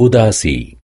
أوداسي